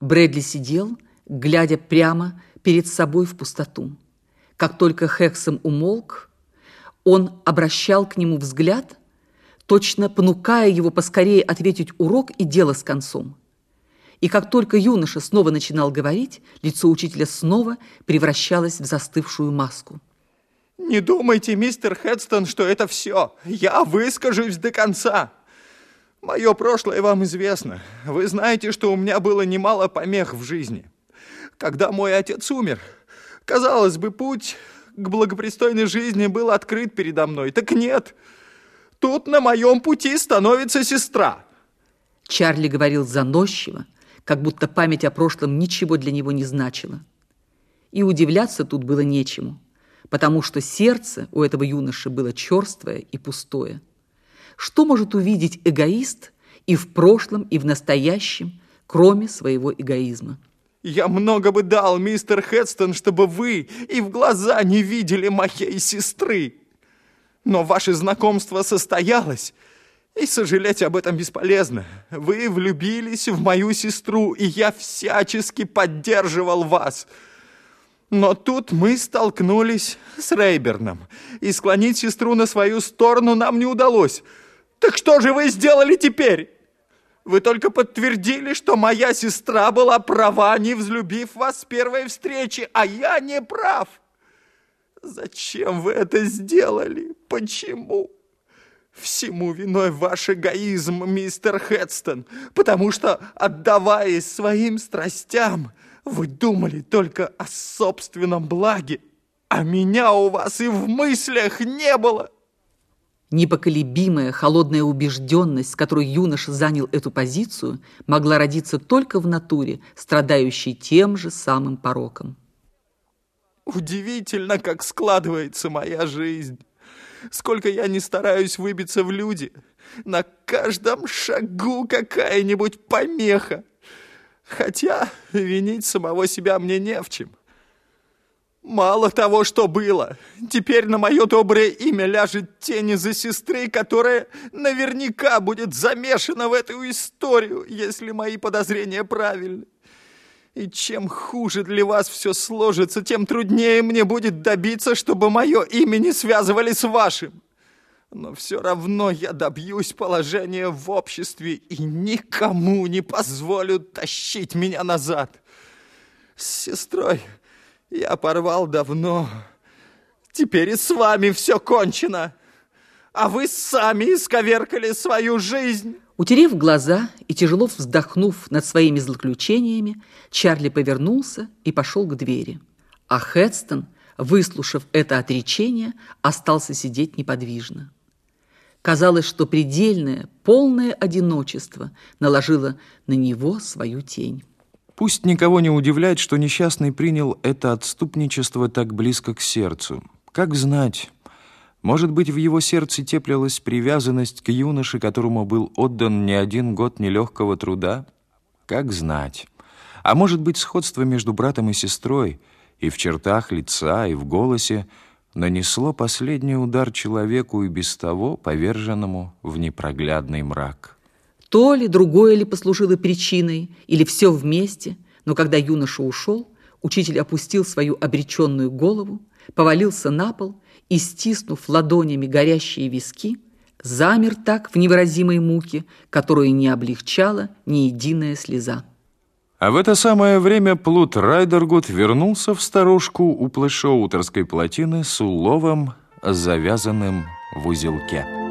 Брэдли сидел, глядя прямо перед собой в пустоту. Как только Хексом умолк, он обращал к нему взгляд, точно понукая его поскорее ответить урок и дело с концом. И как только юноша снова начинал говорить, лицо учителя снова превращалось в застывшую маску. Не думайте, мистер Хедстон, что это все. Я выскажусь до конца. Мое прошлое вам известно. Вы знаете, что у меня было немало помех в жизни. Когда мой отец умер, казалось бы, путь к благопристойной жизни был открыт передо мной. Так нет, тут на моем пути становится сестра. Чарли говорил заносчиво, как будто память о прошлом ничего для него не значила. И удивляться тут было нечему, потому что сердце у этого юноши было черствое и пустое. Что может увидеть эгоист и в прошлом, и в настоящем, кроме своего эгоизма? Я много бы дал, мистер Хедстон, чтобы вы и в глаза не видели моей сестры. Но ваше знакомство состоялось, и сожалеть об этом бесполезно. Вы влюбились в мою сестру, и я всячески поддерживал вас. Но тут мы столкнулись с Рейберном, и склонить сестру на свою сторону нам не удалось. Так что же вы сделали теперь? Вы только подтвердили, что моя сестра была права, не взлюбив вас с первой встречи, а я не прав. Зачем вы это сделали? Почему? Всему виной ваш эгоизм, мистер Хедстон, потому что, отдаваясь своим страстям, вы думали только о собственном благе, а меня у вас и в мыслях не было. Непоколебимая холодная убежденность, с которой юноша занял эту позицию, могла родиться только в натуре, страдающей тем же самым пороком. Удивительно, как складывается моя жизнь. Сколько я не стараюсь выбиться в люди, на каждом шагу какая-нибудь помеха. Хотя винить самого себя мне не в чем. Мало того, что было, теперь на мое доброе имя ляжет тень из-за сестры, которая наверняка будет замешана в эту историю, если мои подозрения правильны. И чем хуже для вас все сложится, тем труднее мне будет добиться, чтобы мое имя не связывали с вашим. Но все равно я добьюсь положения в обществе и никому не позволю тащить меня назад. С сестрой я порвал давно. Теперь и с вами все кончено. А вы сами исковеркали свою жизнь. Утерев глаза и тяжело вздохнув над своими злоключениями, Чарли повернулся и пошел к двери. А Хедстон, выслушав это отречение, остался сидеть неподвижно. Казалось, что предельное, полное одиночество наложило на него свою тень. Пусть никого не удивляет, что несчастный принял это отступничество так близко к сердцу. Как знать, может быть, в его сердце теплилась привязанность к юноше, которому был отдан не один год нелегкого труда? Как знать. А может быть, сходство между братом и сестрой и в чертах лица, и в голосе нанесло последний удар человеку и без того поверженному в непроглядный мрак. То ли, другое ли послужило причиной, или все вместе, но когда юноша ушел, учитель опустил свою обреченную голову, повалился на пол и, стиснув ладонями горящие виски, замер так в невыразимой муке, которую не облегчала ни единая слеза. А в это самое время Плут Райдергуд вернулся в сторожку у Плэшоутерской плотины с уловом, завязанным в узелке.